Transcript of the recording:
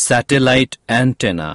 satellite antenna.